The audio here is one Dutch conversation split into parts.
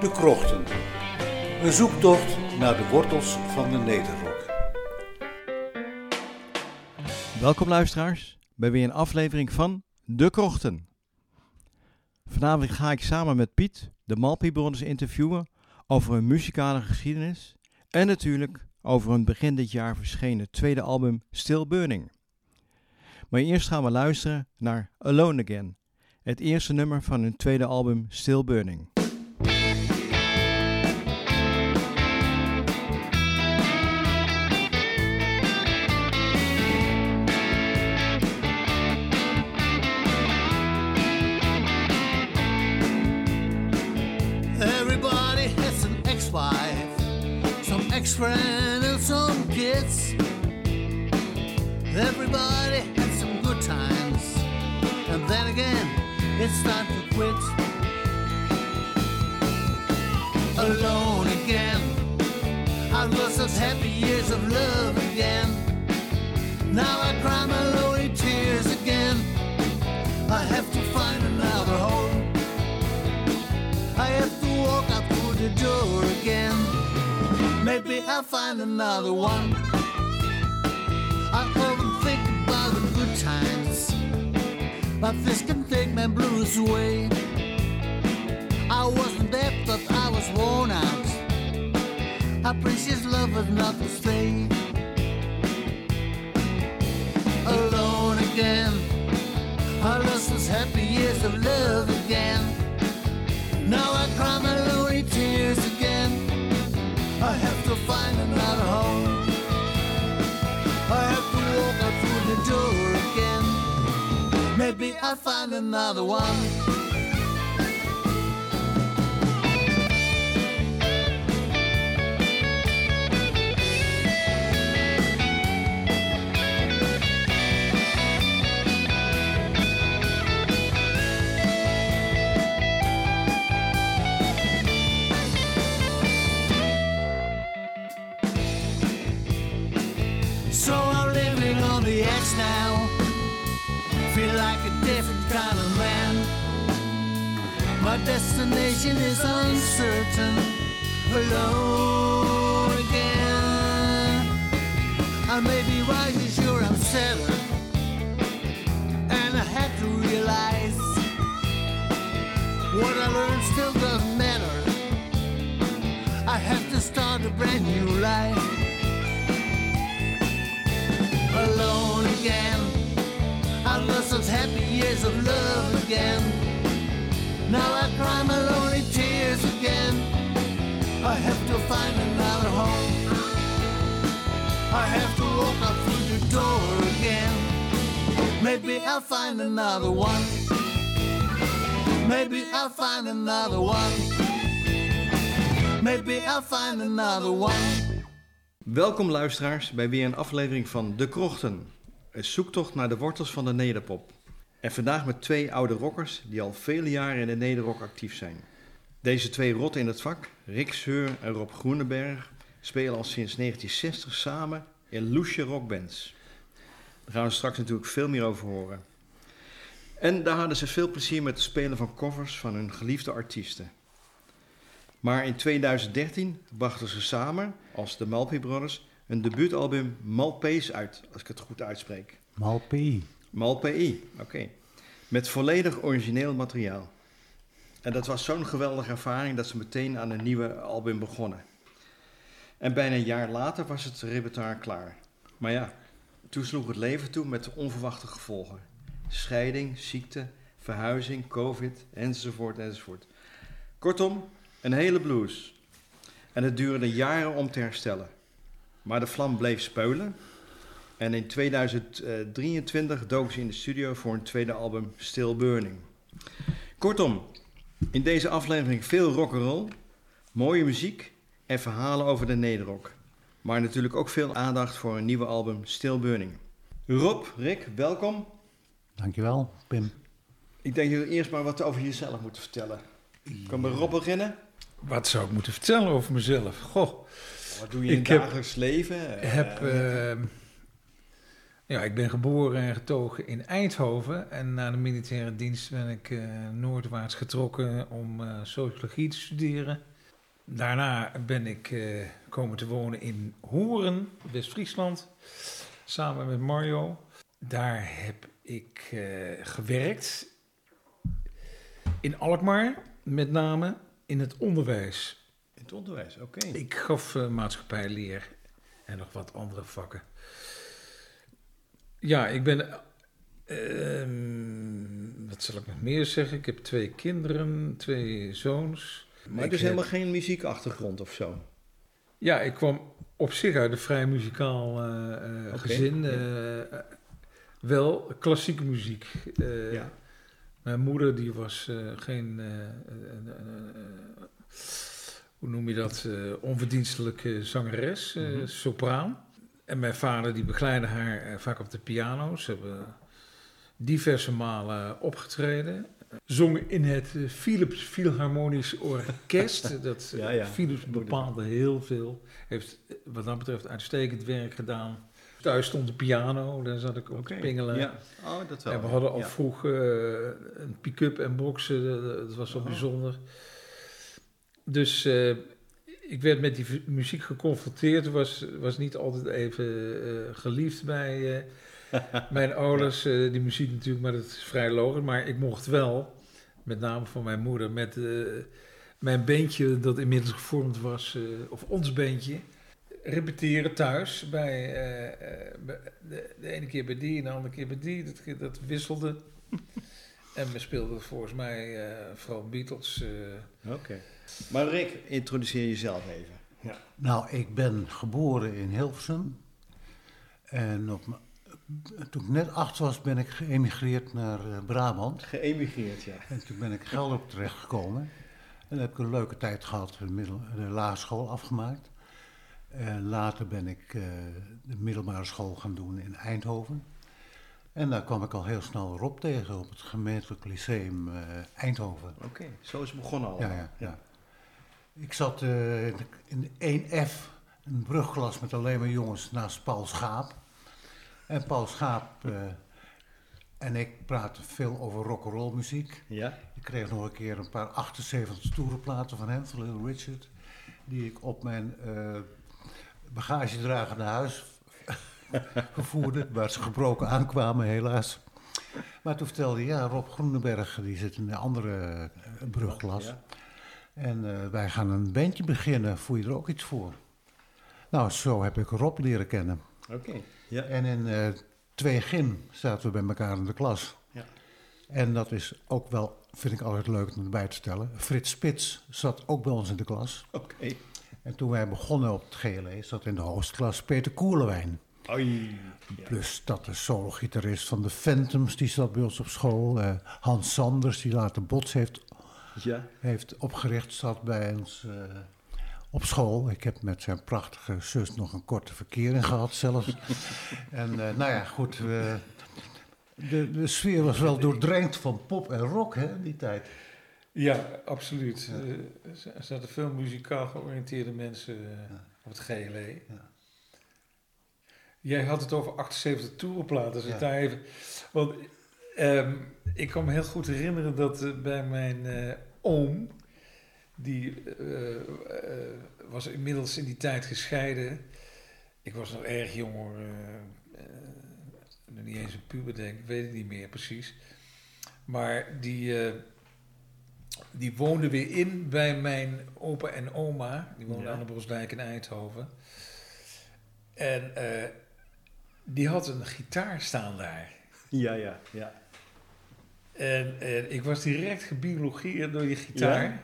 De Krochten. Een zoektocht naar de wortels van de Nederrok. Welkom luisteraars bij weer een aflevering van De Krochten. Vanavond ga ik samen met Piet de Malpi-brothers interviewen over hun muzikale geschiedenis en natuurlijk over hun begin dit jaar verschenen tweede album Still Burning. Maar eerst gaan we luisteren naar Alone Again, het eerste nummer van hun tweede album Still Burning. Some ex-friend and some kids. Everybody had some good times, and then again, it's time to quit. Alone again, I've lost those happy years of love again. Now I cry my lonely tears again. I have to find another home. I have to walk out through the door again. Maybe I'll find another one. I often think about the good times, but this can take my blues away. I wasn't there, but I was worn out. Our precious love was not to stay. Alone again, I lost those happy years of love again. Now I cry my lonely I'll find another one. Destination is uncertain. Alone again. I may be rising, sure I'm settled. And I had to realize what I learned still doesn't matter. I have to start a brand new life alone again. I lost those happy years of love again. Now I cry my lonely tears again. I have to find another home. I have to walk out through the door again. Maybe I'll find another one. Maybe I'll find another one. Maybe I'll find another one. Welkom luisteraars bij weer een aflevering van De Krochten, een zoektocht naar de wortels van de nederpop. En vandaag met twee oude rockers die al vele jaren in de nederrock actief zijn. Deze twee rotten in het vak, Rick Seur en Rob Groeneberg, spelen al sinds 1960 samen in loesje rockbands. Daar gaan we straks natuurlijk veel meer over horen. En daar hadden ze veel plezier met het spelen van covers van hun geliefde artiesten. Maar in 2013 brachten ze samen, als de Malpi Brothers, een debuutalbum Malpees uit, als ik het goed uitspreek. Malpi. Malpi, oké. Met volledig origineel materiaal. En dat was zo'n geweldige ervaring dat ze meteen aan een nieuwe album begonnen. En bijna een jaar later was het repertoire klaar. Maar ja, toen sloeg het leven toe met onverwachte gevolgen. Scheiding, ziekte, verhuizing, covid, enzovoort, enzovoort. Kortom, een hele blues. En het duurde jaren om te herstellen. Maar de vlam bleef speulen. En in 2023 dook ze in de studio voor een tweede album Still Burning. Kortom, in deze aflevering veel rock'n'roll, mooie muziek en verhalen over de nederrock. Maar natuurlijk ook veel aandacht voor een nieuwe album Still Burning. Rob, Rick, welkom. Dankjewel, Pim. Ik denk dat je eerst maar wat over jezelf moeten vertellen. Kan bij Rob beginnen? Wat zou ik moeten vertellen over mezelf? Goh, Wat doe je in het dagelijks leven? ik heb Eh, eh, Ja, ik ben geboren en getogen in Eindhoven. En na de militaire dienst ben ik eh, noordwaarts getrokken om eh, sociologie te studeren. Daarna ben ik eh, komen te wonen in Horen, West-Friesland, samen met Mario. Daar heb ik gewerkt in Alkmaar, met name in het onderwijs. In het onderwijs, oké. Ik gaf maatschappijleer en nog wat andere vakken. Ja, ik ben. ehm, wat zal ik nog meer zeggen? Ik heb twee kinderen, twee zoons. Maar dus heb- helemaal geen muziekachtergrond of zo? Ja, ik kwam op zich uit een vrij muzikaal eh, eh, gezin. ja. eh, wel klassieke muziek. Ja. Mijn moeder die was geen, hoe noem je dat, eh, onverdienstelijke zangeres, Mhm. sopraan. En mijn vader die begeleidde haar eh, vaak op de piano. Ze hebben diverse malen opgetreden. Zongen in het eh, Philips Philharmonisch Orkest. dat, Ja, ja. Philips bepaalde heel veel. Heeft eh, wat dat betreft uitstekend werk gedaan. Thuis stond de piano, daar zat ik op te pingelen. Ja. Oh, dat wel. En we hadden al vroeg eh, een pick-up en boxen. eh, Dat was wel Oh. bijzonder. Dus eh, ik werd met die muziek geconfronteerd. Was, was niet altijd even eh, geliefd bij eh, mijn ouders. eh, die muziek natuurlijk, maar dat is vrij logisch. Maar ik mocht wel, met name van mijn moeder, met mijn bandje dat inmiddels gevormd was, of ons bandje, repeteren thuis. Bij, bij- de, de ene keer bij die en de andere keer bij die. Dat, dat wisselde. en we speelden volgens mij vooral Beatles. Oké. Maar Rick, introduceer jezelf even. Nou, ik ben geboren in Hilversum. En op, toen ik net acht was, ben ik geëmigreerd naar eh, Brabant. Geëmigreerd, ja. En toen ben ik Gelderop terechtgekomen. En dan heb ik een leuke tijd gehad, de, middel, de lagere school afgemaakt. En later ben ik eh, de middelbare school gaan doen in Eindhoven. En daar kwam ik al heel snel Rob tegen op het gemeentelijk lyceum eh, Eindhoven. Oké, zo is het begonnen. Ja, ja, ja. Ik zat eh, in de- in 1F, een brugklas met alleen maar jongens naast Paul Schaap. En Paul Schaap eh, en ik praten veel over rock'n'roll muziek. Ja? Ik kreeg nog een keer een paar 78 toerenplaten van hem, van Little Richard. Die ik op mijn eh bagagedrager naar huis vervoerde. Waar ze gebroken aankwamen, helaas. Maar toen vertelde hij, ja, Rob Groenenberg, die zit in een andere brugklas. Ja. En eh, wij gaan een bandje beginnen, voel je er ook iets voor? Nou, zo heb ik Rob leren kennen. Oké. Ja. En in eh 2 gym zaten we bij elkaar in de klas. Ja. En dat is ook wel, vind ik altijd leuk om erbij te stellen. Frits Spits zat ook bij ons in de klas. Oké. En toen wij begonnen op het GLE, zat in de hoogste Peter Koelewijn. Oei. Ja. Plus dat de solo-gitarist van de Phantoms, die zat bij ons op school. Eh, Hans Sanders, die later Bots heeft, Ja. heeft opgericht, zat bij ons eh, op school. Ik heb met zijn prachtige zus nog een korte verkering gehad zelfs. en eh, nou ja, goed. eh, de, de sfeer was wel doordrenkt van pop en rock, hè, die tijd. Ja, absoluut. Eh, er zaten veel muzikaal georiënteerde mensen op het GLE. Ja. Jij had het over 78 toerenplaten. Dus daar even, want ehm, ik kan me heel goed herinneren dat eh, bij mijn eh, oom, die eh, was inmiddels in die tijd gescheiden. Ik was nog erg jong hoor. nog niet eens een puber denk ik, weet het niet meer precies. Maar die, die woonde weer in bij mijn opa en oma. Die woonden Ja. aan de Bosdijk in Eindhoven. En die had een gitaar staan daar. Ja, ja, ja. En, en ik was direct gebiologeerd door je gitaar. Ja?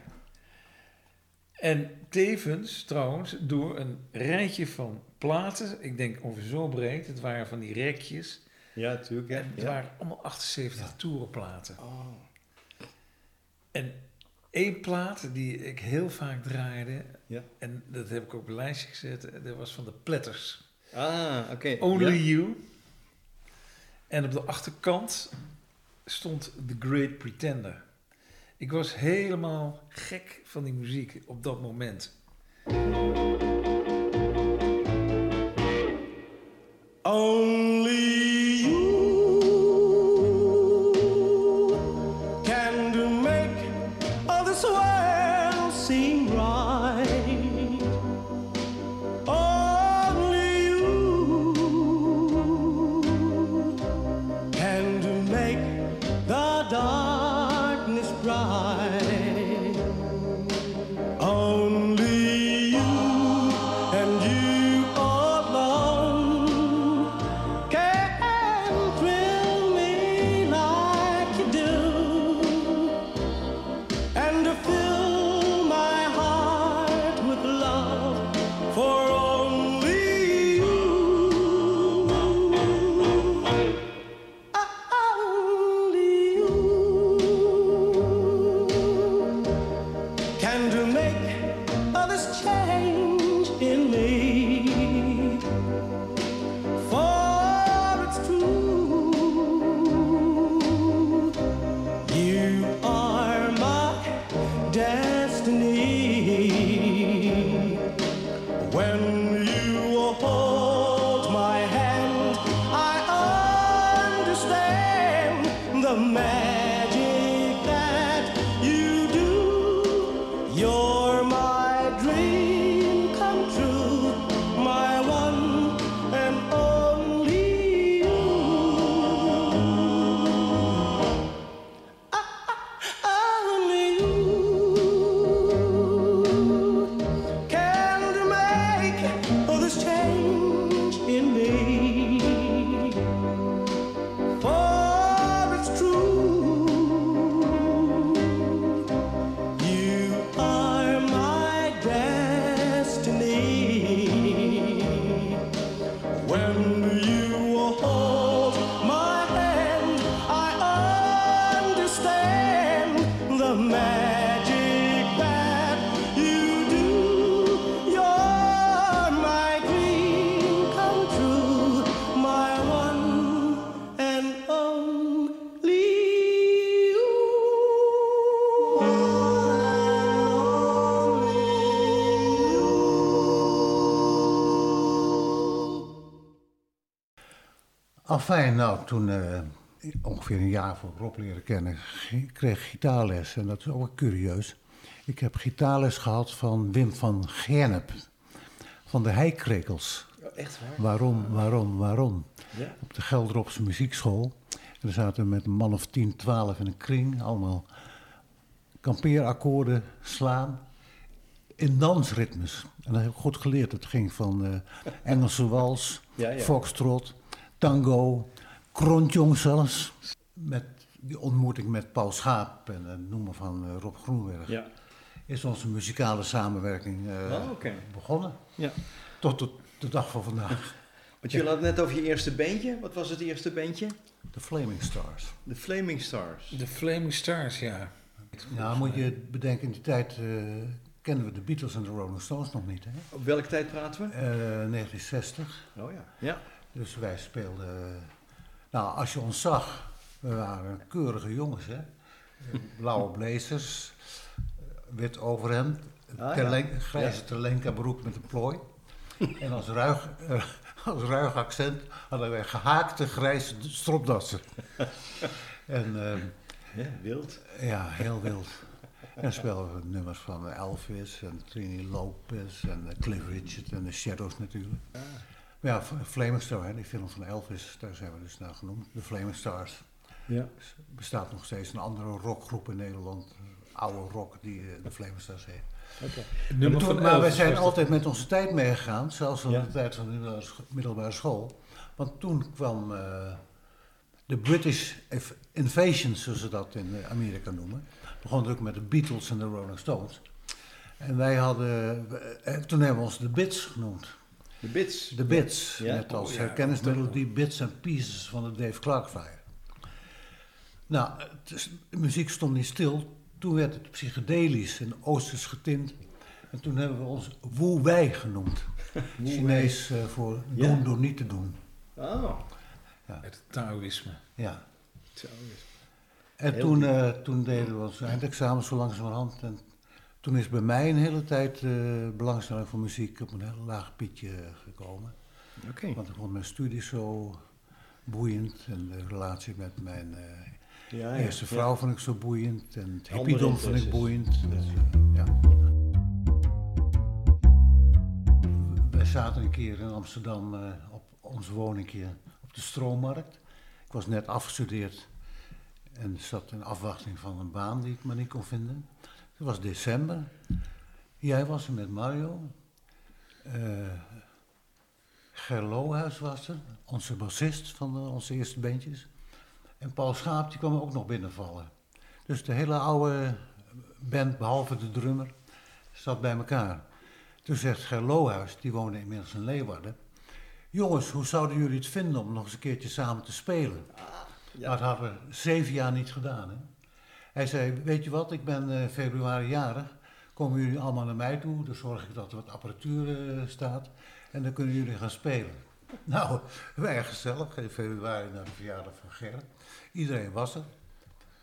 En tevens, trouwens, door een rijtje van platen. Ik denk ongeveer zo breed. Het waren van die rekjes. Ja, natuurlijk. Ja. En het ja. waren allemaal 78 toerenplaten. Oh. En één plaat die ik heel vaak draaide. Ja. En dat heb ik ook op een lijstje gezet. Dat was van de Platters. Ah, oké. Only Ja. You. En op de achterkant stond The Great Pretender. Ik was helemaal gek van die muziek op dat moment. Only when you were home. Afijn, nou, toen eh, ongeveer een jaar voor Rob leren kennen, gi- kreeg ik gitaarles. En dat is ook wel curieus. Ik heb gitaarles gehad van Wim van Gernep, van de Heikrekels. Oh, echt waar? Waarom, waarom, waarom? Ja. Op de Geldropse muziekschool. En we zaten met een man of 10, 12 in een kring, allemaal kampeerakkoorden slaan in dansritmes. En dat heb ik goed geleerd. Het ging van eh, Engelse wals, Ja, ja. foxtrot, tango, krontjong zelfs. Met die ontmoeting met Paul Schaap en het noemen van eh, Rob Groenberg... Ja. is onze muzikale samenwerking eh, Oh, begonnen. ja. Tot de, de dag van vandaag. Want je had het net over je eerste bandje. Wat was het eerste bandje? De Flaming Stars. De Flaming Stars. De Flaming Stars, ja. Nou, moet je bedenken, in die tijd eh, kennen we de Beatles en de Rolling Stones nog niet. Hè? Op welke tijd praten we? Eh, 1960. Oh ja. Ja. Dus wij speelden. Nou, als je ons zag, we waren keurige jongens, hè? Blauwe blazers, wit overhemd, Ah, ja. grijze terlenka broek met een plooi. En als ruig, eh, als ruig accent hadden wij gehaakte grijze stropdassen. en eh, ja. Wild. ja, heel wild. En speelden we nummers van Elvis en Trini Lopez en eh, Cliff Richard en de Shadows natuurlijk. Maar ja, Flaming Star, hè, die film van Elvis, daar zijn we dus naar genoemd. De Flaming Stars. Ja. Er bestaat nog steeds een andere rockgroep in Nederland, eh, oude rock, die eh, de Flaming Stars heet. Oké. Het nummer Toen- van maar wij zijn altijd met onze tijd meegegaan, zelfs in Ja. de tijd van de middelbare scho- middelbare school. Want toen kwam eh, de British Inv- Invasion, zoals ze dat in Amerika noemen. Begon natuurlijk met de Beatles en de Rolling Stones. En wij hadden, toen hebben we ons de Bits genoemd. De Bits. De Bits, Ja. net als Oh, ja. herkenningsmelodie Bits and Pieces van de Dave Clark Fire. Nou, het is- de muziek stond niet stil. Toen werd het psychedelisch en oosters getint. En toen hebben we ons Wu Wei genoemd. Chinees eh, voor Ja. doen door niet te doen. Oh. Het Taoïsme. Ja. Is En Heel toen, eh, toen deden we ons eindexamen zo langzamerhand. En toen is bij mij een hele tijd eh, belangstelling voor muziek op een heel laag pietje gekomen. Oké. Want ik vond mijn studie zo boeiend en de relatie met mijn eh, Ja, ja. eerste vrouw vond ik zo boeiend en het hippiedom vond ik boeiend. Dus, eh, ja. Wij zaten een keer in Amsterdam op ons woningje op de Stroommarkt. Ik was net afgestudeerd en zat in afwachting van een baan die ik maar niet kon vinden. Het was december. Jij was er met Mario. Eh Ger Lohuis was er, onze bassist van de- onze eerste bandjes. En Paul Schaap die kwam ook nog binnenvallen. Dus de hele oude band, behalve de drummer, zat bij elkaar. Toen zegt Ger Lohuis, die woonde inmiddels in Leeuwarden... Jongens, hoe zouden jullie het vinden om nog eens een keertje samen te spelen? ja. Dat hadden we zeven jaar niet gedaan. Hè? Hij zei, weet je wat, ik ben eh, februari jarig. Komen jullie allemaal naar mij toe, dan zorg ik dat er wat apparatuur eh, staat. En dan kunnen jullie gaan spelen. Nou, wij gezellig, in februari naar de verjaardag van Ger. Iedereen was er.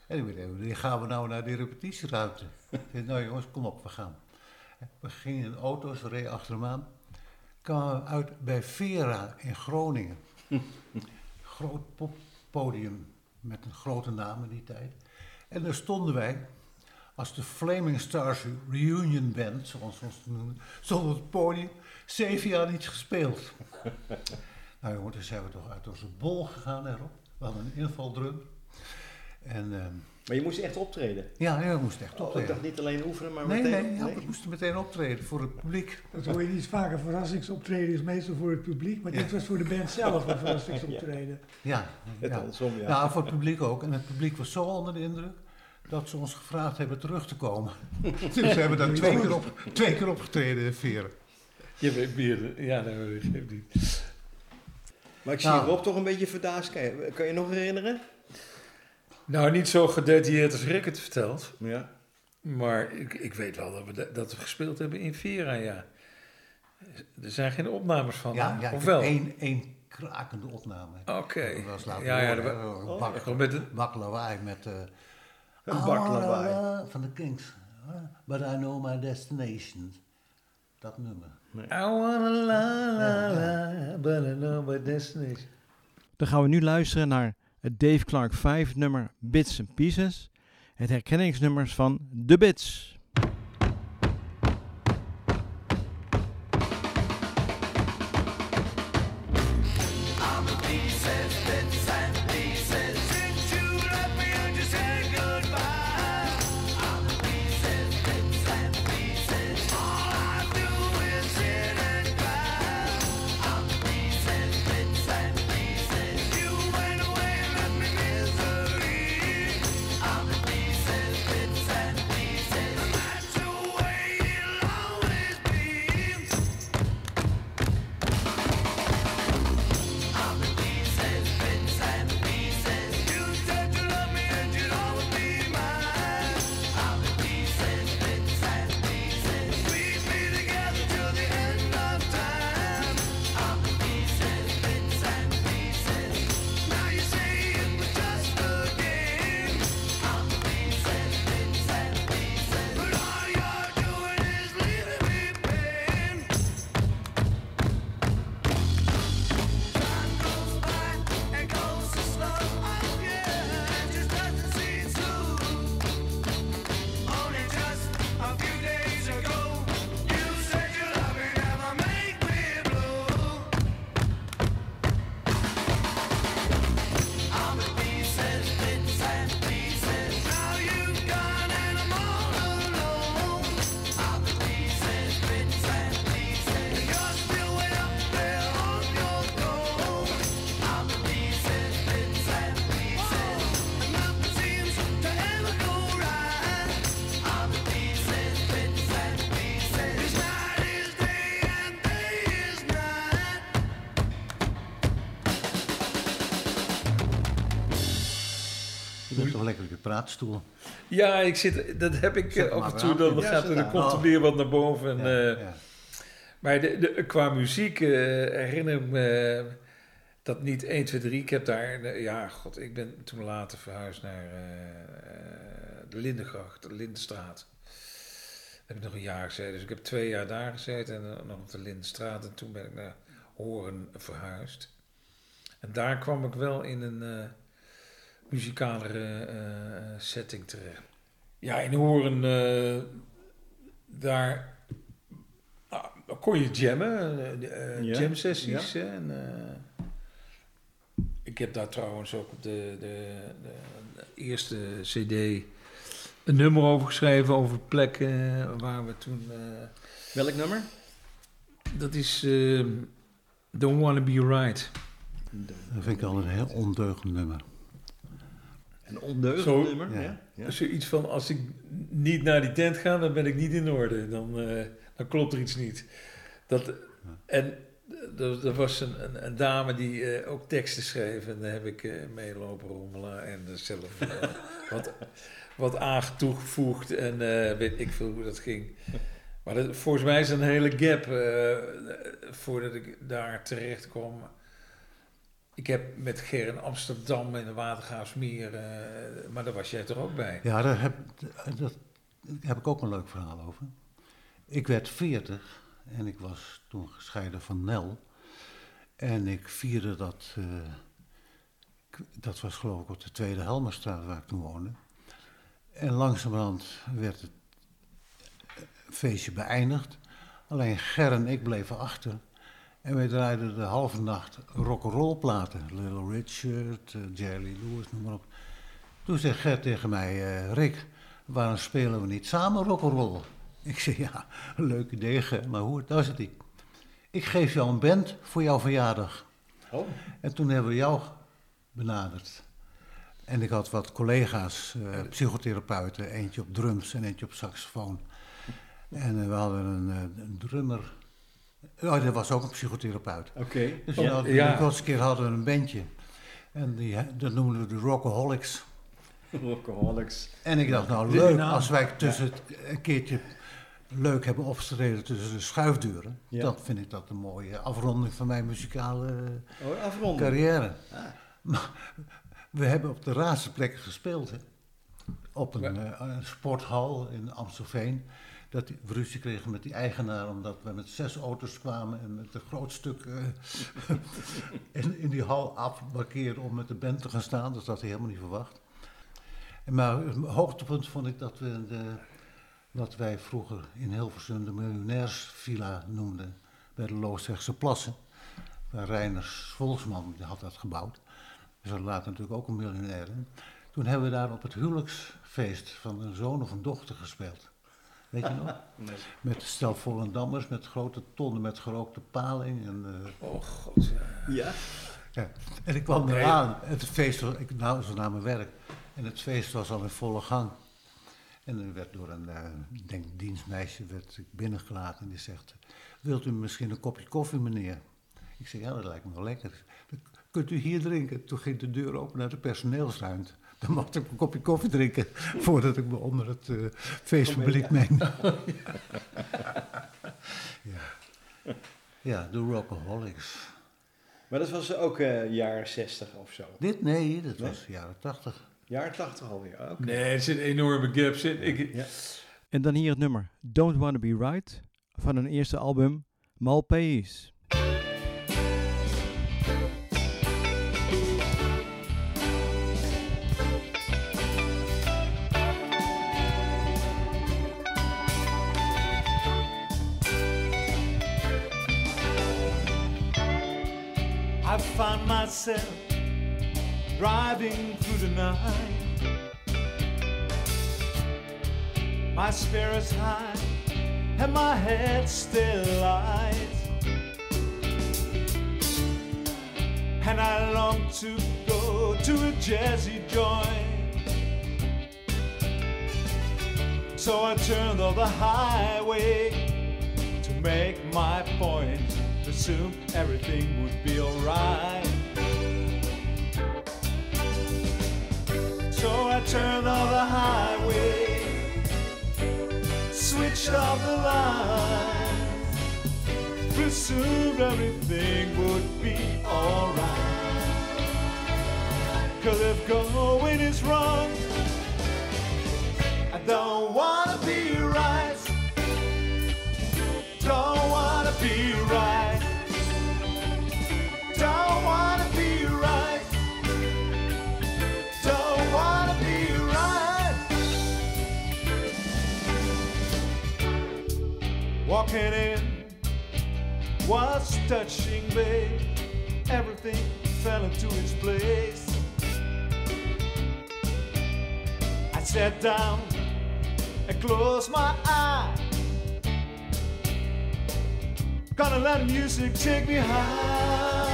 En ik wanneer gaan we nou naar die repetitieruimte? Ik zei, nou jongens, kom op, we gaan. We gingen in auto's, we reden achter hem aan. Kwamen we uit bij Vera in Groningen. Groot poppodium met een grote naam in die tijd. En daar stonden wij als de Flaming Stars Reunion Band, zoals we ons noemen, op het podium, zeven jaar niet gespeeld. nou jongen, toen zijn we toch uit onze bol gegaan erop. We hadden een invaldrum. En ehm, Maar je moest echt optreden. ja, ja, we moesten echt Oh, ik optreden. dacht niet alleen oefenen, maar nee, meteen... nee, ja, we moesten meteen optreden voor het publiek. Dat hoor je niet vaker. Verrassingsoptreden is meestal voor het publiek, maar dit was voor de band zelf een verrassingsoptreden. Ja, Het ja. andersom, ja. Nou, voor het publiek ook. En het publiek was zo onder de indruk dat ze ons gevraagd hebben terug te komen. dus we hebben daar twee keer, op, twee keer opgetreden in Veren. Je weet meer. Ja, dat geeft niet. Maar ik zie Nou. Rob toch een beetje verdaasd kijken. Kan je nog herinneren? Nou, niet zo gedetailleerd als Rick het vertelt. Ja. Maar ik, ik weet wel dat we, da- dat we gespeeld hebben in Vera, ja. Er zijn geen opnames van, Ja, of wel? één, één krakende opname. Oké. Dat was laten Ja, horen, oh, met een- bak lawaai met... eh Een bak lawaai. Ah, Van de Kings. But I know my destination. Dat nummer. I wanna la la la, but I know my destination. Dan gaan we nu luisteren naar het Dave Clark 5 nummer Bits and Pieces. Het herkenningsnummers van The Bits. Praatstoel. Ja, ik zit, dat heb ik Zet af en toe. Dan, Ja, gaat er, dan aan. komt er Oh. weer wat naar boven. En, Ja, eh, ja. Maar de, de, qua muziek eh, herinner ik me dat niet 1, 2, 3. Ik heb daar, eh, ja, god, ik ben toen later verhuisd naar de Lindengracht, de Lindenstraat. Daar heb ik nog een jaar gezeten. Dus ik heb twee jaar daar gezeten en nog op de Lindenstraat. En toen ben ik naar Horen verhuisd. En daar kwam ik wel in een eh muzikalere eh, setting terecht. Ja, in Horen, eh, daar ah, kon je jammen, eh, Ja, jam sessies. En, ik heb daar trouwens ook op de, de, de, eerste cd een nummer over geschreven over plekken waar we toen... Welk nummer? dat is Don't Wanna Be Right. Dat vind ik al een heel ondeugend nummer. Een ondeugend Zo- nummer. Ja. Ja. Zoiets van, als ik niet naar die tent ga, dan ben ik niet in orde. Dan, eh, dan klopt er iets niet. Dat, en er, er was een, een, een dame die eh, ook teksten schreef. En daar heb ik eh meelopen rommelen en zelf wat, wat aangetoegevoegd. En eh, weet ik veel hoe dat ging. Maar dat, volgens mij is er een hele gap eh, voordat ik daar terecht kwam. Ik heb met Ger in Amsterdam in de Watergraafsmeer, eh, maar daar was jij toch ook bij? Ja, daar heb, dat, heb ik ook een leuk verhaal over. Ik werd 40 en ik was toen gescheiden van Nel. En ik vierde dat, eh, dat was geloof ik op de Tweede Helmerstraat waar ik toen woonde. En langzamerhand werd het eh, feestje beëindigd. Alleen Ger en ik bleven achter. En wij draaiden de halve nacht rock'n'roll platen. Little Richard, eh, Jerry Lewis, noem maar op. Toen zei Ger tegen mij, eh, Rick, waarom spelen we niet samen rock'n'roll? Ik zei, ja, leuk idee, maar hoe, daar zit ik. Ik geef jou een band voor jouw verjaardag. Oh. En toen hebben we jou benaderd. En ik had wat collega's, eh, psychotherapeuten, eentje op drums en eentje op saxofoon. En we hadden een, een drummer. Oh, dat was ook een psychotherapeut. Oké. Dus we hadden, ja. de kortste keer hadden we een bandje. En die, dat noemden we de Rockaholics. Rockaholics. En ik dacht, nou leuk, als wij tussen een keertje leuk hebben opgetreden tussen de schuifdeuren. Ja. Dan vind ik dat een mooie afronding van mijn muzikale Oh, carrière. Ah. Maar we hebben op de raarste plekken gespeeld. Hè? Op een, eh, een sporthal in Amstelveen. Dat die, ruzie kregen met die eigenaar omdat we met zes auto's kwamen en met een groot stuk eh, in, die hal afmarkeerden om met de band te gaan staan. Dat had hij helemaal niet verwacht. Maar het hoogtepunt vond ik dat we de, wat wij vroeger in Hilversum de miljonairsvilla noemden. Bij de Loosdrechtse Plassen. Waar Reiners Volksman had dat gebouwd. Dus dat later natuurlijk ook een miljonair. Toen hebben we daar op het huwelijksfeest van een zoon of een dochter gespeeld. Weet je nog? Nee. Met stel Volendammers, met grote tonnen met gerookte paling. En, eh, Oh god, ja. Ja? ja. en ik kwam eraan. Het feest was, ik nou naar mijn werk. En het feest was al in volle gang. En er werd door een, eh, denk dienstmeisje werd ik binnengelaten en die zegt, wilt u misschien een kopje koffie meneer? Ik zeg, ja dat lijkt me wel lekker. Kunt u hier drinken? Toen ging de deur open naar de personeelsruimte. Dan mocht ik een kopje koffie drinken voordat ik me onder het eh, feestpubliek meng. ja. ja, de Rockaholics. Maar dat was ook eh jaren 60 of zo. Dit? Nee, dat Nee? was jaren tachtig. Jaren 80 alweer. Oké. Nee, er zitten enorme gaps in. Ik, Ja. En dan hier het nummer Don't Wanna Be Right van hun eerste album Malpais. Myself driving through the night. My spirits high and my head still light. And I long to go to a jazzy joint. So I turned on the highway to make my point. Assumed everything would be alright. Turned on the highway, switched off the lights, presumed everything would be alright. Cause if going is wrong, I don't wanna Walking in was touching base. Everything fell into its place. I sat down and closed my eyes. Gonna let music take me high,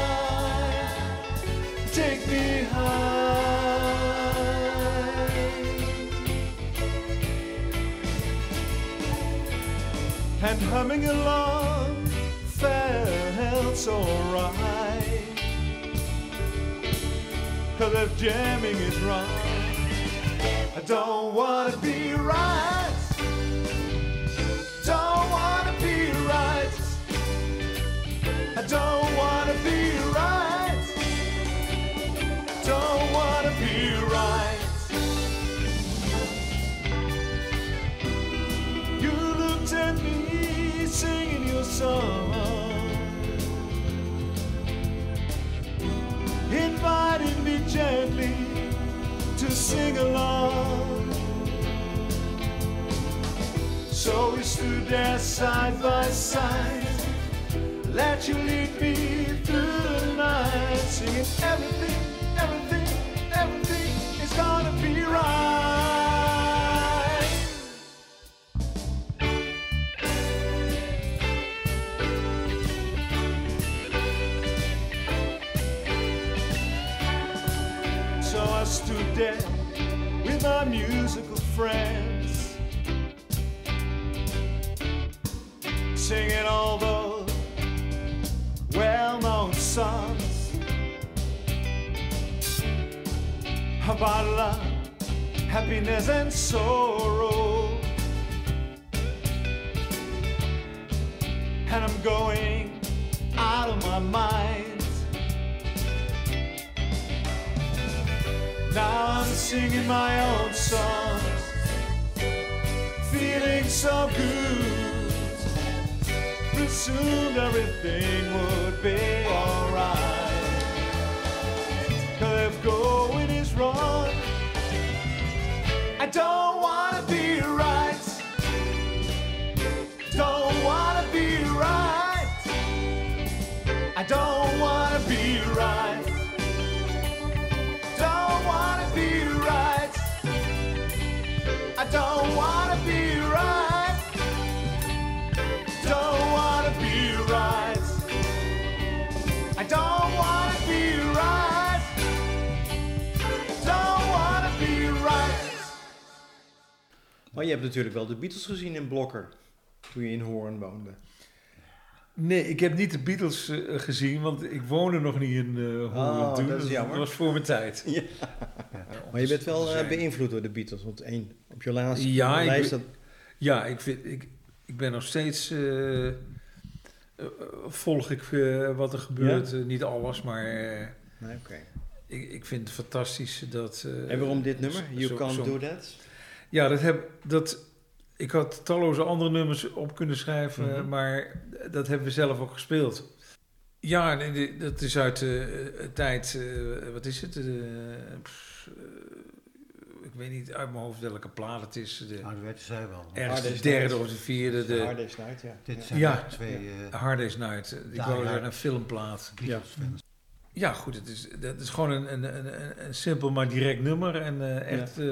take me high. And humming along felt so right. Cause if jamming is wrong, I don't wanna be right. Sing along. So we stood there side by side let you lead me through the night, singing everything, my musical friends, singing all those well-known songs about love happiness and sorrow. And I'm going out of my mind. Now I'm singing my own songs, feeling so good. Presumed everything would be alright. Cause if going is wrong, I don't Maar je hebt natuurlijk wel de Beatles gezien in Blokker. Toen je in Hoorn woonde. Nee, ik heb niet de Beatles eh, gezien, want ik woonde nog niet in uh, Oh, dat is jammer. was voor mijn tijd. Ja. Maar je bent wel eh, beïnvloed door de Beatles. Want één, op je laatste Ja, ik lijst... Dat, Ja, ik, vind, ik, ik ben nog steeds... volg ik wat er gebeurt. Niet alles, maar nee, oké. ik, ik vind het fantastisch dat... En waarom dit nummer? You Can't zo- Do That? Ja, dat heb, dat, ik had talloze andere nummers op kunnen schrijven, Mhm. maar dat hebben we zelf ook gespeeld. Ja, nee, dat is uit de eh, tijd, eh, wat is het? Eh, pff, eh, ik weet niet uit mijn hoofd welke plaat het is. De, Nou, dat weten zij wel. ergens de derde Night. of de vierde, De de Hard Day's Night, ja. Dit Ja. zijn Ja. twee eh Hard Day's Night. Die wou Hard. een filmplaat. Beatles-fans. Ja, goed, het is, dat is gewoon een, een, een, een- een simpel maar direct nummer. En eh, echt eh,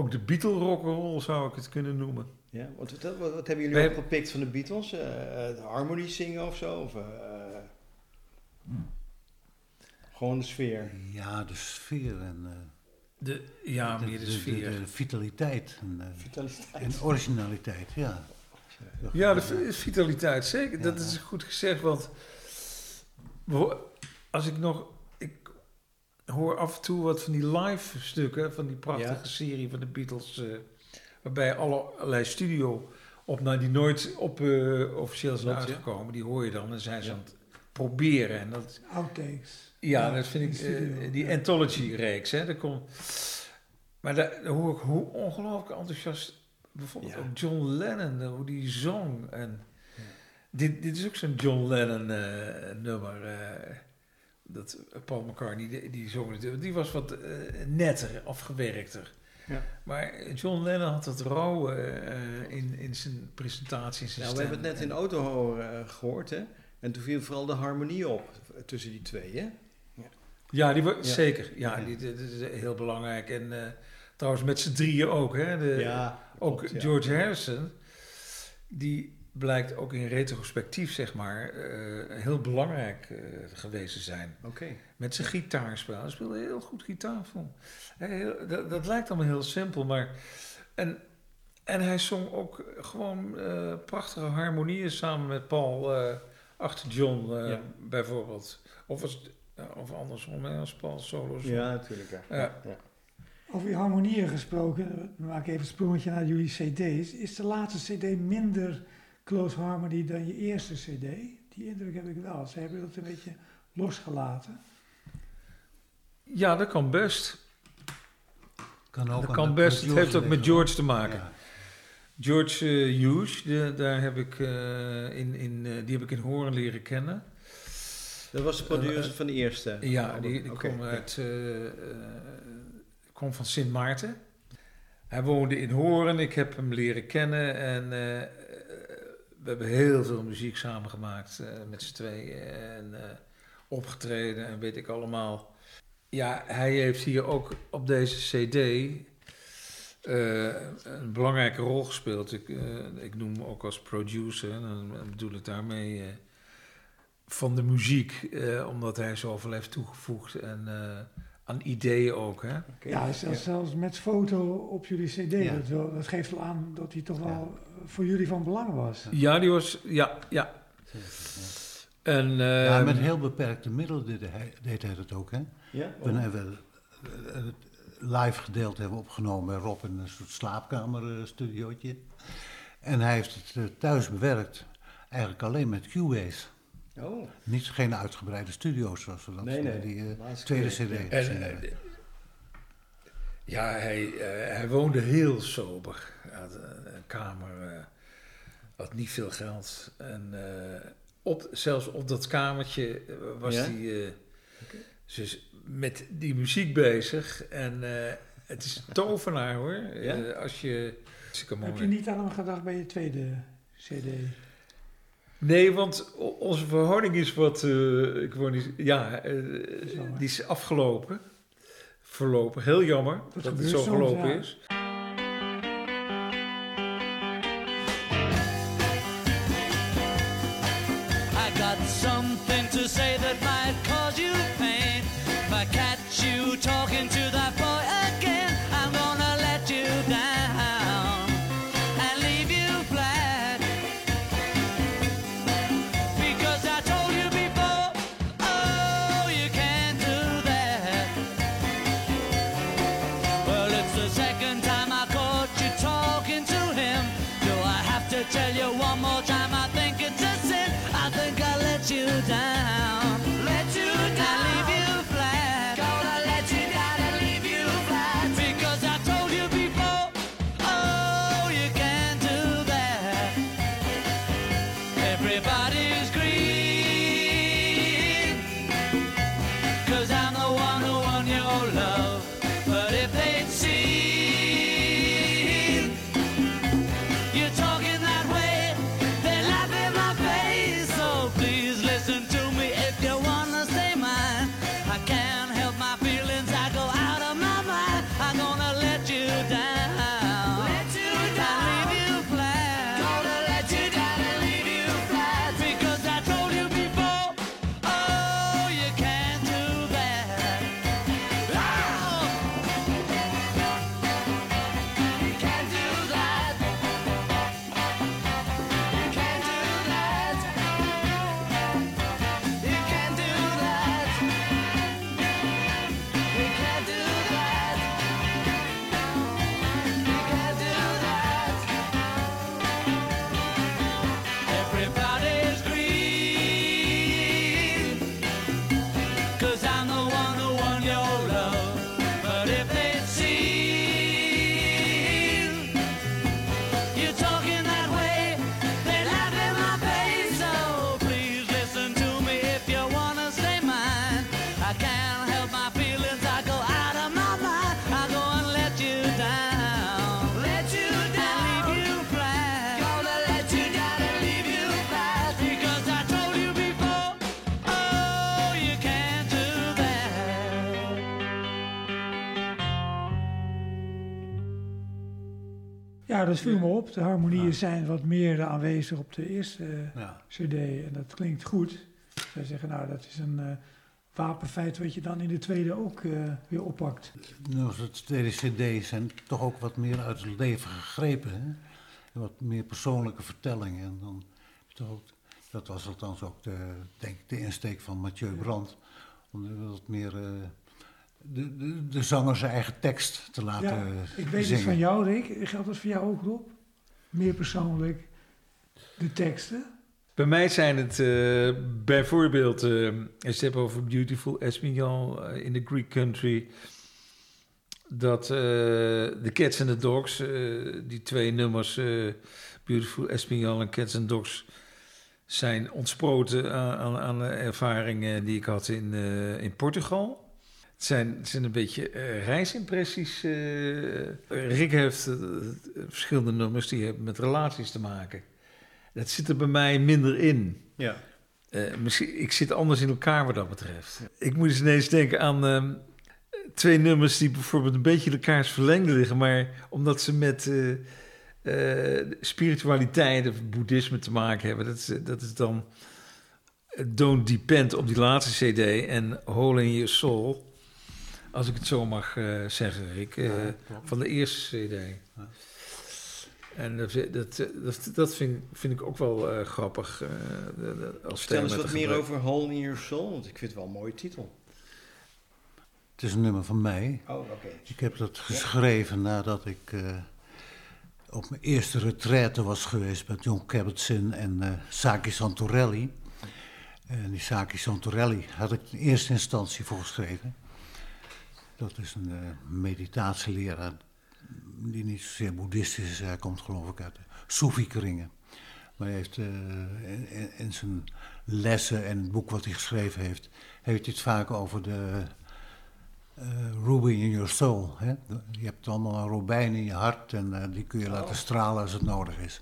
ook de Beatle rock'n'roll zou ik het kunnen noemen. Ja, wat, wat, wat, wat hebben jullie Wij- opgepikt van de Beatles? Eh het harmony zingen of zo? Of, eh, Gewoon de sfeer. Ja, de sfeer en eh, De, ja, de, meer de, de- sfeer. de- de vitaliteit en, eh, Vitaliteit. en originaliteit, ja. ja, de vi- vitaliteit, zeker. Ja. Dat is goed gezegd, want als ik nog... Hoor af en toe wat van die live stukken, van die prachtige Ja. serie van de Beatles... eh, waarbij allerlei studio op, nou, die nooit op eh, officieel zijn Klopt, ja. uitgekomen, die hoor je dan en zijn ze Ja. aan het proberen. En dat, Outtakes. Ja, Ja, dat vind ik, eh, die ja. anthology-reeks, hè, daar komt... Maar daar, daar hoor ik hoe ongelooflijk enthousiast... Bijvoorbeeld Ja. ook John Lennon, hoe die zong. En dit, dit is ook zo'n John Lennon-nummer. Dat Paul McCartney, die, die zong het. Die was wat eh, netter, afgewerkter. Ja. Maar John Lennon had het rauwe eh, in, in zijn presentatie, in zijn Nou, we hebben het net in de auto horen, eh, gehoord, hè? En toen viel vooral de harmonie op eh, tussen die twee, hè? Ja, die wa- Ja. zeker. Ja, Ja. Die, dit is heel belangrijk. En eh, trouwens met z'n drieën ook. Hè? De, ja, ook klopt, ja. George Harrison, die blijkt ook in retrospectief, zeg maar, eh, heel belangrijk eh, geweest te zijn. Oké. Met zijn gitaarspel. Hij speelde heel goed gitaar. Van. Heel, dat, dat lijkt allemaal heel simpel, maar... En, en hij zong ook gewoon eh, prachtige harmonieën samen met Paul eh, achter John, eh, Ja. bijvoorbeeld. Of, eh, of andersom, hè, als Paul solo zong. Ja, natuurlijk, ja. Ja. ja. Over die harmonieën gesproken, maken even een sprongetje naar jullie cd's. Is de laatste cd minder close harmony dan je eerste cd? Die indruk heb ik wel. Ze hebben dat een beetje losgelaten. Ja, dat kan best. Kan ook dat aan kan de best. Het heeft ook met. George te maken. Ja. George eh, Hughes, de- daar heb ik, eh, in, in, eh, die heb ik in Hoorn leren kennen. Dat was de producer van de eerste. Ja, album. die, die Oké, kwam, uit, eh, eh, kwam van Sint Maarten. Hij woonde in Hoorn, ik heb hem leren kennen en we hebben heel veel muziek samen gemaakt eh, met z'n tweeën en eh, opgetreden en weet ik allemaal. Ja, hij heeft hier ook op deze CD eh, een belangrijke rol gespeeld. Ik, ik noem hem ook als producer, en dan bedoel ik daarmee van de muziek, omdat hij zoveel heeft toegevoegd en aan ideeën ook. Hè? Ja, zelfs, zelfs met foto op jullie cd. Ja. Dat, wel- dat geeft wel aan dat hij toch wel voor jullie van belang was. Ja, die was, ja, ja. En, eh, Ja, met heel beperkte middelen deed hij, deed hij dat ook, hè? Ja? We hebben, eh, live gedeelte hebben opgenomen Rob in een soort slaapkamerstudiootje. En hij heeft het eh, thuis bewerkt, eigenlijk alleen met Cubase. Oh, Niet geen uitgebreide studio's zoals we dat Nee, nee. die eh, tweede cd. En, zien. eh, ja, hij, eh, hij woonde heel sober. Hij had een, kamer, eh, had niet veel geld. En eh, op, zelfs op dat kamertje eh, was Ja? hij eh, dus met die muziek bezig. En eh, het is een tovenaar hoor. Ja? Eh, als je... Heb je niet aan hem gedacht bij je tweede CD? Nee, want onze verhouding is wat. eh, ik wou niet. Ja, eh, die is afgelopen. Verlopen. Heel jammer dat, het zo soms, gelopen ja. is. It's the second time I caught you talking to him. Do I have to tell you one more time? I think it's a sin. I think I let you down. Ja, dat viel me op. De harmonieën zijn wat meer aanwezig op de eerste eh, Ja. CD en dat klinkt goed. Zij zeggen, nou, dat is een eh, wapenfeit wat je dan in de tweede ook eh, weer oppakt. Nou, de tweede cd zijn toch ook wat meer uit het leven gegrepen. Hè? En Wat meer persoonlijke vertellingen. En dan toch dat was althans ook de, denk ik, de insteek van Mathieu Brandt. Om wat meer de, de, de zanger zijn eigen tekst te laten Ja, ik weet zingen. het van jou, Rick. Geldt dat voor jou ook, Rob? Meer persoonlijk de teksten? Bij mij zijn het eh, bijvoorbeeld, eh, als je het hebt over Beautiful Espanol eh, in the Greek country, dat eh The Cats and the Dogs, eh, die twee nummers, eh, Beautiful Espanol en Cats and Dogs, zijn ontsproten aan, aan, aan de ervaringen die ik had in, eh, in Portugal. Het zijn, het zijn een beetje eh, reisimpressies. eh. Rick heeft eh, verschillende nummers die hebben met relaties te maken. Dat zit er bij mij minder in. ja. Misschien, ik zit anders in elkaar wat dat betreft. Ik moet eens ineens denken aan ehm, twee nummers die bijvoorbeeld een beetje in elkaars verlengde liggen, maar omdat ze met spiritualiteit of boeddhisme te maken hebben. Dat is, dat is dan Don't Depend op die laatste CD en Hole in Your Soul. Als ik het zo mag eh, zeggen, Rick. eh, Ja, van de eerste CD. En dat, dat, dat, dat vind, vind ik ook wel eh, grappig. eh, als Vertel eens wat meer over Hole in Your Soul, want ik vind het wel een mooie titel. Het is een nummer van mij. Oh, oké. Ik heb dat geschreven nadat ik eh, op mijn eerste retraite was geweest met John Kabat-Zinn en eh, Saki Santorelli. En die Saki Santorelli had ik in eerste instantie voor geschreven. Dat is een eh, meditatieleraar die niet zozeer boeddhistisch is. Hij komt geloof ik uit de Soefi-kringen. Maar hij heeft eh, in, zijn lessen en het boek wat hij geschreven heeft... heeft hij het vaak over de eh, ruby in your soul. Hè? Je hebt allemaal een robijn in je hart en die kun je laten stralen als het nodig is.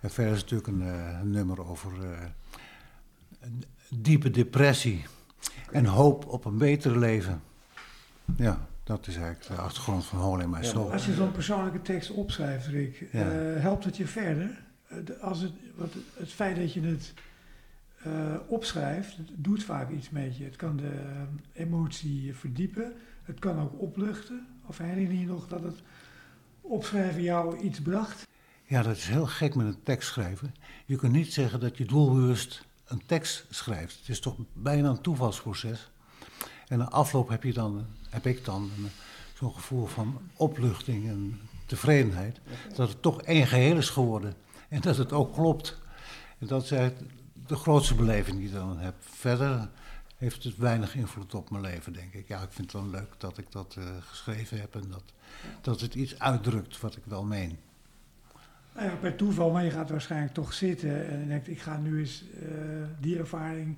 En verder is het natuurlijk een, een nummer over een diepe depressie en hoop op een beter leven. Ja, dat is eigenlijk de achtergrond van Hole in My Soul. Als je zo'n persoonlijke tekst opschrijft, Rick, Ja. eh, helpt het je verder? Eh, de- als het, wat, het feit dat je het eh, opschrijft, het doet vaak iets met je. Het kan de emotie verdiepen, het kan ook opluchten. Of herinner je je nog dat het opschrijven jou iets bracht? Ja, dat is heel gek met een tekst schrijven. Je kunt niet zeggen dat je doelbewust een tekst schrijft. Het is toch bijna een toevalsproces. En na afloop heb, je dan, heb ik dan zo'n gevoel van opluchting en tevredenheid. Dat het toch één geheel is geworden. En dat het ook klopt. En dat is de grootste beleving die ik dan heb. Verder heeft het weinig invloed op mijn leven, denk ik. Ja, ik vind het wel leuk dat ik dat eh, geschreven heb en dat, dat het iets uitdrukt wat ik wel meen. Nou ja, per toeval, maar je gaat waarschijnlijk toch zitten en denkt, ik ga nu eens eh, die ervaring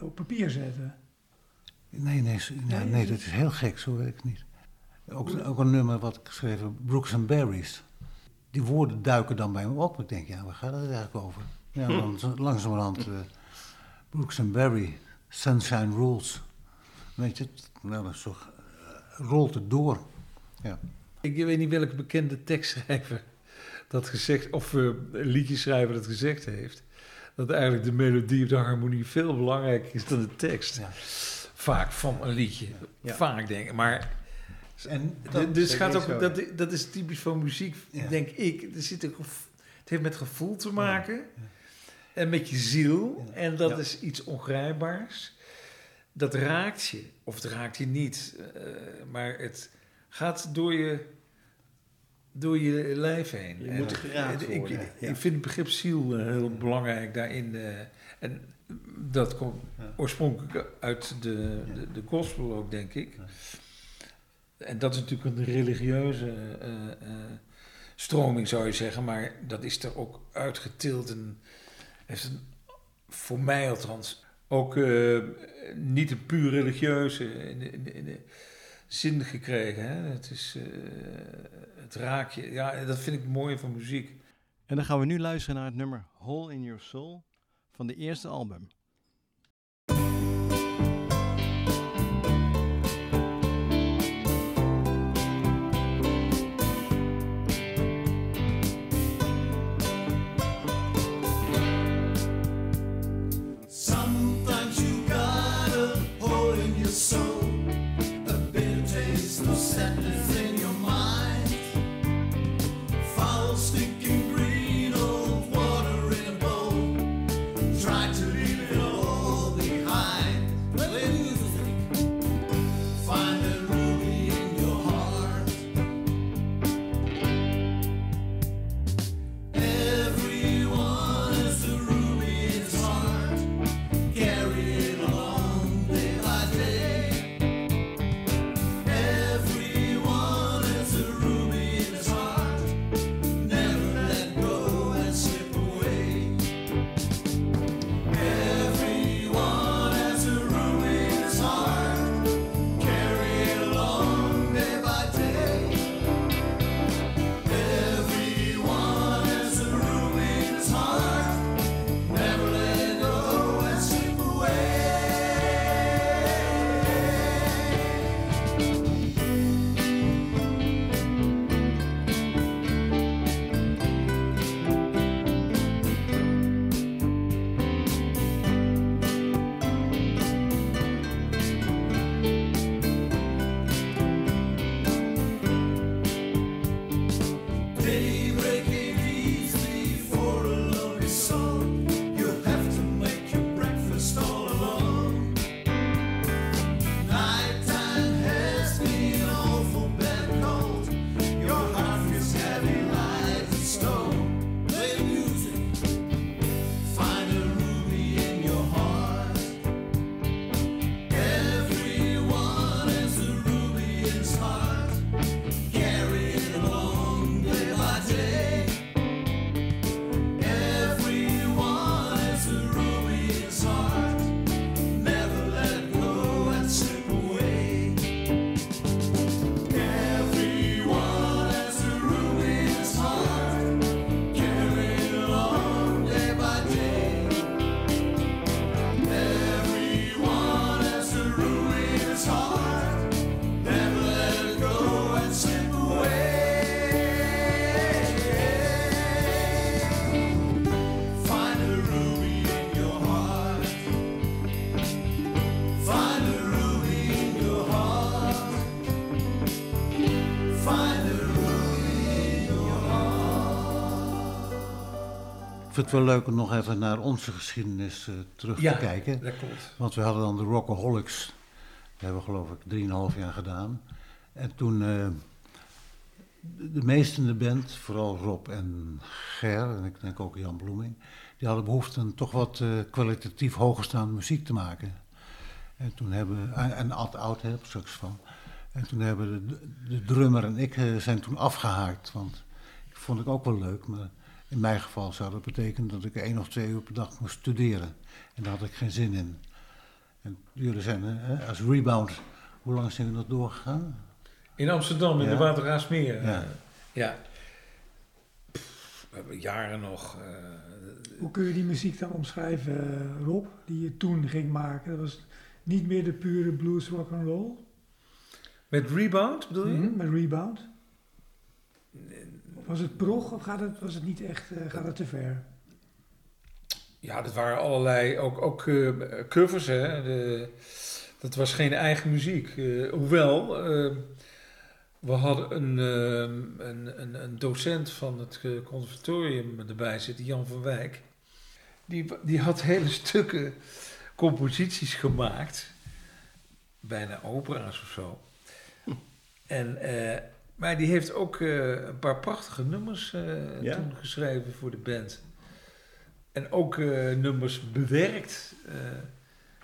op papier zetten. Nee, nee, Nee, nee, is dat is heel gek, zo werkt het niet. Ook, ook een nummer wat ik geschreven heb, Brooks and Berries. Die woorden duiken dan bij me op. Ik denk, ja, waar gaat het eigenlijk over? Ja, dan zo- langzamerhand eh, Brooks and Berry, Sunshine Rules. Weet je, het- nou, dan zo, eh, rolt het door. Ja. Ik weet niet welke bekende tekstschrijver dat gezegd, of eh, liedjeschrijver dat gezegd heeft. Dat eigenlijk de melodie of de harmonie veel belangrijker is dan de tekst. Ja. Vaak van een liedje. Ja. Vaak denk ik. Maar En d- dus gaat ook, zo. dat, dat is typisch van muziek, Ja. denk ik. Er zit een gev- het heeft met gevoel te maken. En met je ziel. En dat is iets ongrijpbaars. Dat raakt je. Of het raakt je niet. eh, maar het gaat door je, door je lijf heen. Je En moet geraakt ik, worden, ik vind het begrip ziel eh, heel belangrijk daarin. eh, en dat komt Ja. oorspronkelijk uit de, de, de gospel ook, denk ik. En dat is natuurlijk een religieuze eh, eh, stroming, zou je zeggen. Maar dat is er ook uitgetild en heeft een, voor mij althans ook eh, niet een puur religieuze in, de- in, de- in de zin gekregen. Hè? Het is eh, het raakje. Ja, dat vind ik het mooie van muziek. En dan gaan we nu luisteren naar het nummer Hole in Your Soul van de eerste album. Het wel leuk om nog even naar onze geschiedenis eh, terug Ja. te kijken. Dat klopt. Want we hadden dan de Rockaholics. Dat hebben we geloof ik 3,5 jaar gedaan. En toen, eh, de, meesten in de band, vooral Rob en Ger, en ik denk ook Jan Bloeming, die hadden behoefte om toch wat eh, kwalitatief hogerstaande muziek te maken. En toen hebben, en, Ad Oud heb straks van. En toen hebben de, de drummer en ik zijn toen afgehaakt, want dat vond ik ook wel leuk, maar in mijn geval zou dat betekenen dat ik één of twee uur per dag moest studeren. En daar had ik geen zin in. En jullie zijn eh, als rebound, hoe lang zijn jullie nog doorgegaan? In Amsterdam, in Ja. de Watergraafsmeer. Ja. ja. Pff, we hebben jaren nog. eh, Hoe kun je die muziek dan omschrijven, eh, Rob, die je toen ging maken? Dat was niet meer de pure blues rock and roll, met Rebound bedoel je? Mhm, met Rebound. Was het prog of gaat het, was het niet echt, eh, gaat het te ver? Ja, dat waren allerlei, ook, ook eh, covers, hè. De, dat was geen eigen muziek. Eh, hoewel, eh, we hadden een, eh, een, een, een docent van het conservatorium erbij zitten, Jan van Wijk. Die, die had hele stukken composities gemaakt. Bijna opera's of zo. En, maar die heeft ook eh, een paar prachtige nummers Ja? toen geschreven voor de band. En ook eh, nummers bewerkt.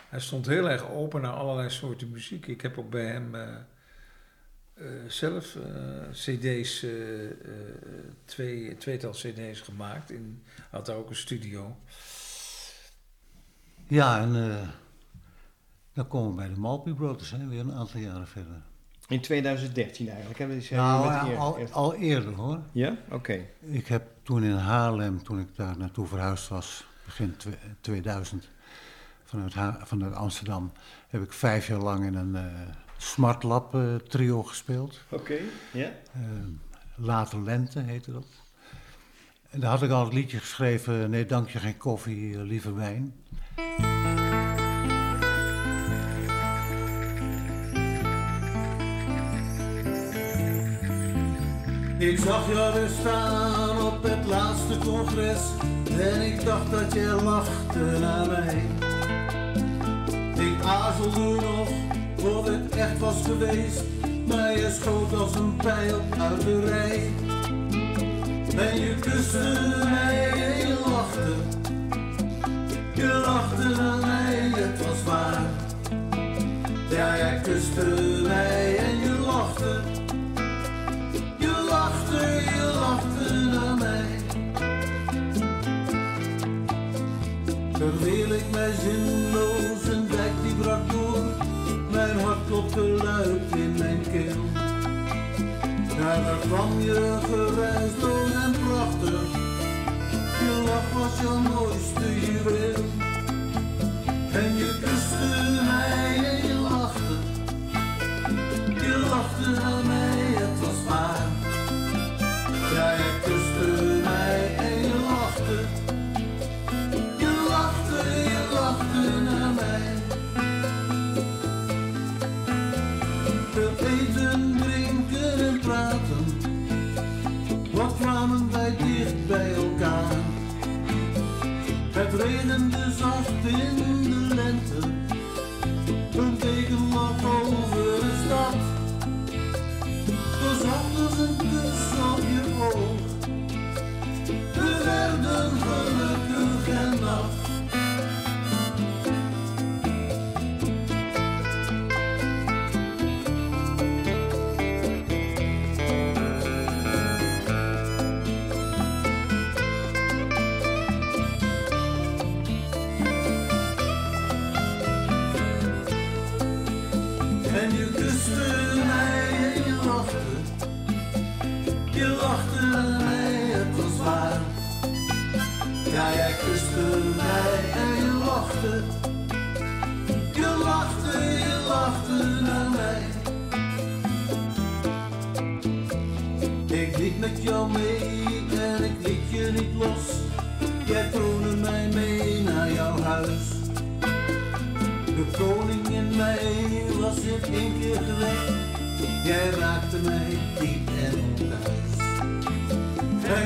Hij stond heel erg open naar allerlei soorten muziek. Ik heb ook bij hem zelf cd's, twee, tweetal cd's gemaakt. In, had daar ook een studio. Ja, en dan komen we bij de Maltby Brothers, hè, weer een aantal jaren verder. In 2013 eigenlijk. Hebben die Nou, met eer- al, eerder hoor. Ja? Oké. Ik heb toen in Haarlem, toen ik daar naartoe verhuisd was, begin twe- 2000, vanuit, Ha- vanuit Amsterdam, heb ik vijf jaar lang in een eh Smart Lab eh, trio gespeeld. Oké. Ja? Eh, Later Lente heette dat. En daar had ik al het liedje geschreven, nee dank je geen koffie, eh, liever wijn. Ik zag jou staan op het laatste congres en ik dacht dat je lachte naar mij. Ik aarzelde nog of het echt was geweest, maar je schoot als een pijl uit de rij. En je kuste mij en je lachte, je lachte naar mij, het was waar. Ja, jij kuste mij mijn hart klopte luid in mijn keel. Daar kwam je geruisloos en prachtig, je lach was jouw mooiste juweel. En je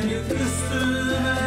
en thuis. En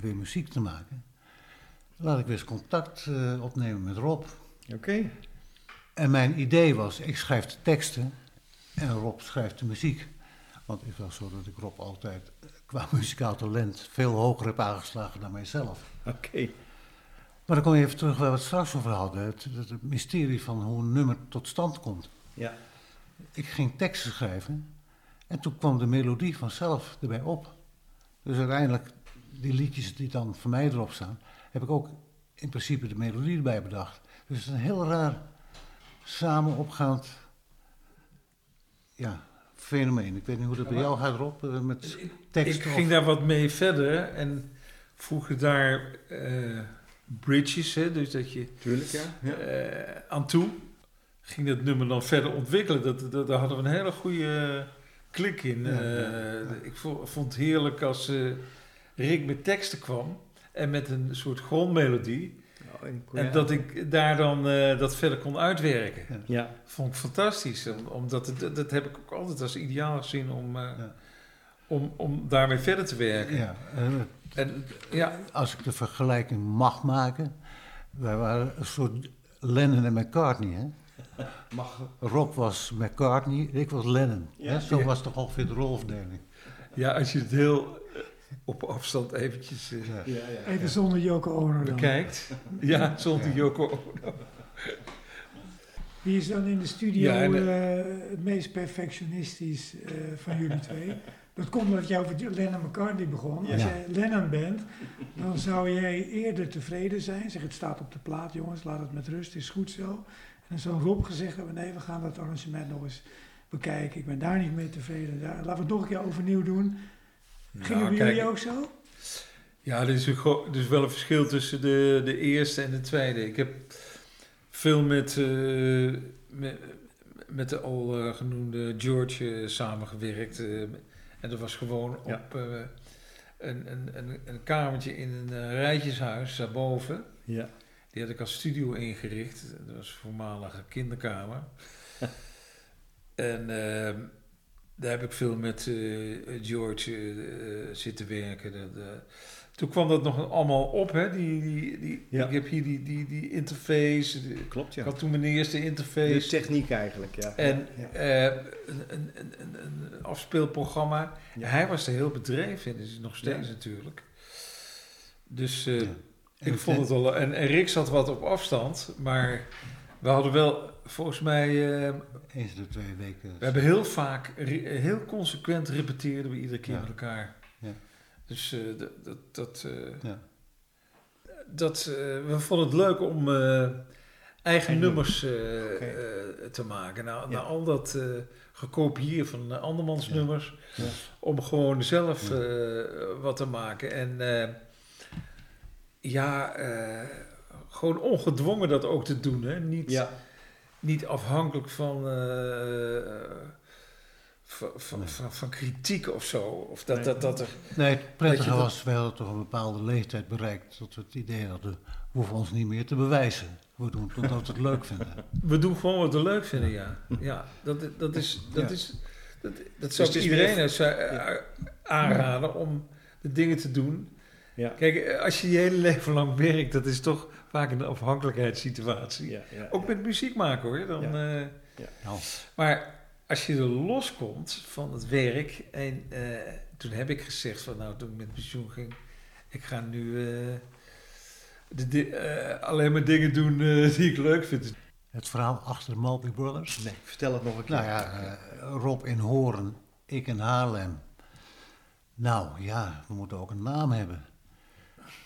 weer muziek te maken. Laat ik weer eens contact eh, opnemen met Rob. Oké. En mijn idee was, ik schrijf de teksten en Rob schrijft de muziek. Want het is wel zo dat ik Rob altijd eh, qua muzikaal talent veel hoger heb aangeslagen dan mijzelf. Oké. Maar dan kom je even terug waar we het straks over hadden. Het, het, het mysterie van hoe een nummer tot stand komt. Ja. Ik ging teksten schrijven en toen kwam de melodie vanzelf erbij op. Dus uiteindelijk, die liedjes die dan voor mij erop staan, heb ik ook in principe de melodie erbij bedacht. Dus het is een heel raar samen opgaand ja, fenomeen. Ik weet niet hoe dat bij jou gaat, Rob, eh, met Ik teksten. ging of- daar wat mee verder en voegde daar eh, bridges, hè, dus dat je Tuurlijk, ja. ja. eh, aan toe ging dat nummer dan verder ontwikkelen. Dat, dat, daar hadden we een hele goede klik in. Ja, Eh, ja, ja. Ik vo- vond het heerlijk als eh, Rick met teksten kwam en met een soort grondmelodie. Oh, en- En dat ik daar dan eh, dat verder kon uitwerken. Ja. Ja. Vond ik fantastisch. om- Omdat het, dat, dat heb ik ook altijd als ideaal gezien om, eh, Ja. om, om daarmee verder te werken. Ja, en En ja, als ik de vergelijking mag maken, wij waren een soort Lennon en McCartney. Hè? Mag. Rob was McCartney, ik was Lennon. Ja. hè? Zo Ja. was toch ongeveer de rolverdeling. ja, als je het heel eh, op afstand eventjes eh, Ja. Ja, ja. Even zonder Joko Ono dan. bekijkt. Ja, zonder Ja. Joko Ono. Wie is dan in de studio Ja, en, eh, het meest perfectionistisch eh, van jullie twee? Dat komt omdat jij over Lennon McCartney begon. Als Ja. jij Lennon bent, dan zou jij eerder tevreden zijn. Zeg, het staat op de plaat, jongens, laat het met rust, is goed zo. En dan zou Rob gezegd hebben, nee, we gaan dat arrangement nog eens bekijken. Ik ben daar niet mee tevreden. Daar, laten we het nog een keer overnieuw doen. Nou, het bij jullie ook zo? Ja, er is, er is wel een verschil tussen de, de eerste en de tweede. Ik heb veel met, eh, met, met de al eh, genoemde George eh, samengewerkt. en dat was gewoon Ja. op een, een, een, een kamertje in een rijtjeshuis daarboven. Ja. Die had ik als studio ingericht. Dat was een voormalige kinderkamer. en ehm, daar heb ik veel met eh, George eh, zitten werken. Eh, toen kwam dat nog allemaal op, hè? Die, die, die, Ja. Ik heb hier die, die, die interface. Klopt, ja. Ik had toen mijn eerste De interface. techniek eigenlijk, ja. En Ja. een, een, een, afspeelprogramma. Ja. Hij was er heel bedreven in, dat is nog steeds natuurlijk. Dus ik vond het wel. En, en Rick zat wat op afstand, maar we hadden wel volgens mij. eh, Eens de twee weken. we hebben heel vaak, heel consequent repeteerden we iedere keer Ja. met elkaar. Ja. Dus eh, dat. dat, dat, eh, Ja. dat eh, we vonden het leuk om eigen nummers te maken. Nou, na al dat gekopieerd van andermans nummers, om gewoon zelf wat te maken. En ja, gewoon ongedwongen dat ook te doen. Hè? Niet, Ja. Niet afhankelijk van, eh, van, van, Nee. van, van kritiek of zo. Of dat, Nee. dat, dat er, Nee, het prettige dat- was, wij hadden toch een bepaalde leeftijd bereikt. Dat we het idee hadden, we hoeven ons niet meer te bewijzen. We doen het omdat we het leuk vinden. we doen gewoon wat we leuk vinden, ja. Ja, dat, dat is... Dat Ja. is dat, dat zou het ik is iedereen eh, aanraden om de dingen te doen. Ja. Kijk, eh, als je je hele leven lang werkt, dat is toch vaak een afhankelijkheidssituatie. Ja, ja, Ook ja. met muziek maken hoor. Dan, Ja. eh, Nou, maar als je er loskomt van het werk, en eh, toen heb ik gezegd van nou, toen ik met pensioen ging, ik ga nu eh, de, eh, alleen maar dingen doen eh, die ik leuk vind. het verhaal achter de Maltby Brothers? Nee, vertel het nog een keer. Nou ja, eh, Rob in Hoorn, ik in Haarlem. Nou ja, we moeten ook een naam hebben.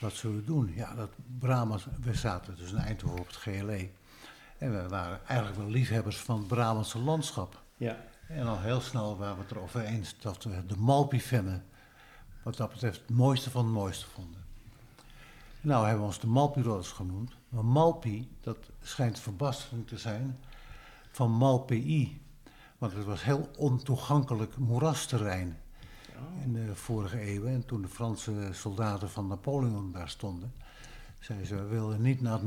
Wat zullen we doen? Ja, dat Brabants, we zaten dus in Eindhoven op het GLE. En we waren eigenlijk wel liefhebbers van het Brabantse landschap. ja. En al heel snel waren we het erover eens dat we de Malpi-femmen, wat dat betreft, het mooiste van het mooiste vonden. Nou hebben we ons de Malpi-rollers genoemd. Maar Malpi, dat schijnt verbastering te zijn van Malpi. Want het was heel ontoegankelijk moerasterrein in de vorige eeuw. En toen de Franse soldaten van Napoleon daar stonden, zeiden ze, we willen niet naar het.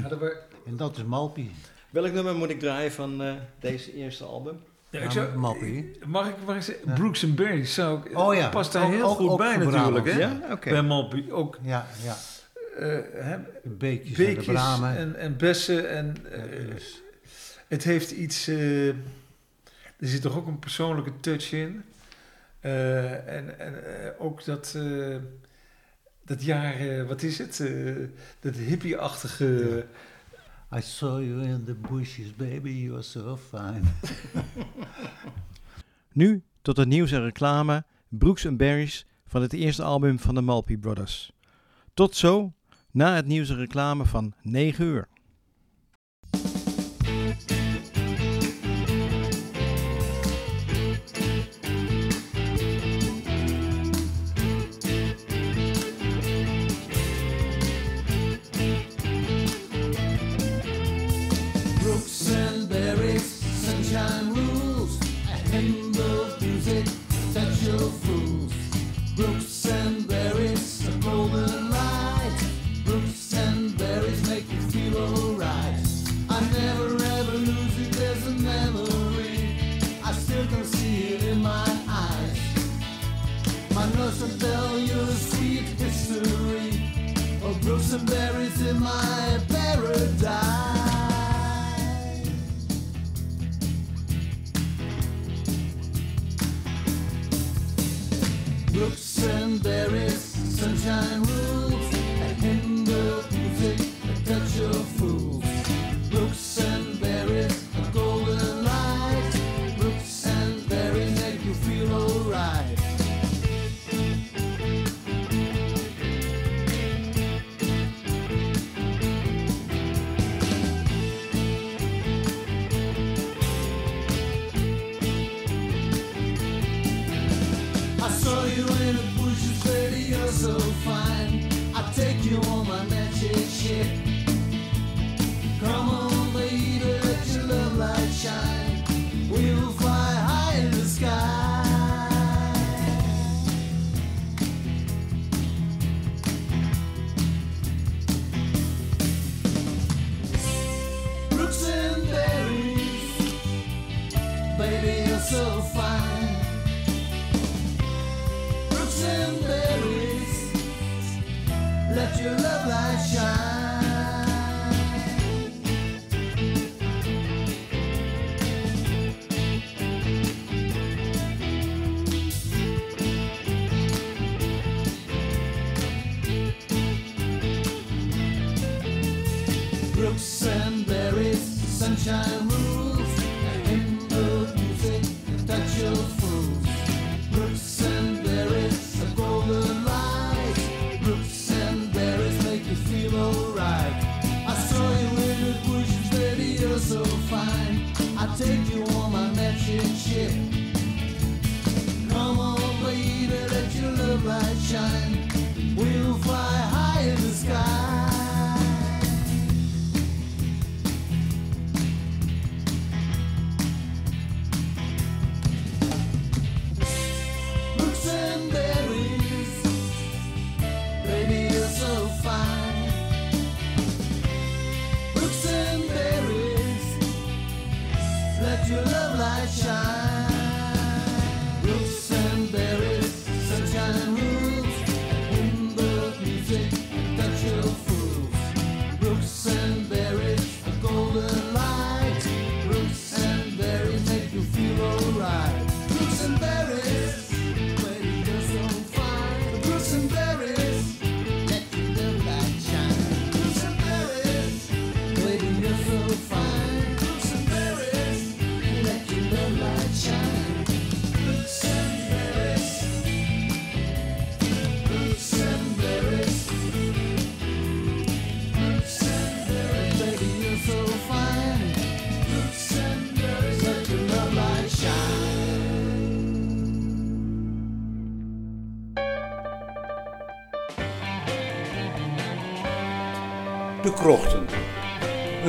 Hadden we, En dat is Malpi. Welk nummer moet ik draaien van eh, deze eerste album? ja, ik zou, mag ik maar eens zeggen, Brooks and Berry zou ik, Oh ja, past daar ook- heel ook- goed ook bij natuurlijk. Hè? Ja, oké. Bij ook Ja, ja. eh, beekjes, en en, en bessen. En, eh, dus- het heeft iets... eh, er zit toch ook een persoonlijke touch in. Eh, en en eh, ook dat... eh, dat jaar, eh, wat is het? Eh, dat hippie-achtige... I saw you in the bushes, baby, you're so fine. Nu tot het nieuws en reclame Brooks and Berries van het eerste album van de Malpi Brothers. Tot zo, na het nieuws en reclame van 9 uur. Sunshine rules,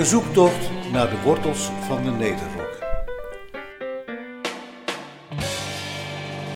De zoektocht naar de wortels van de Nederrot.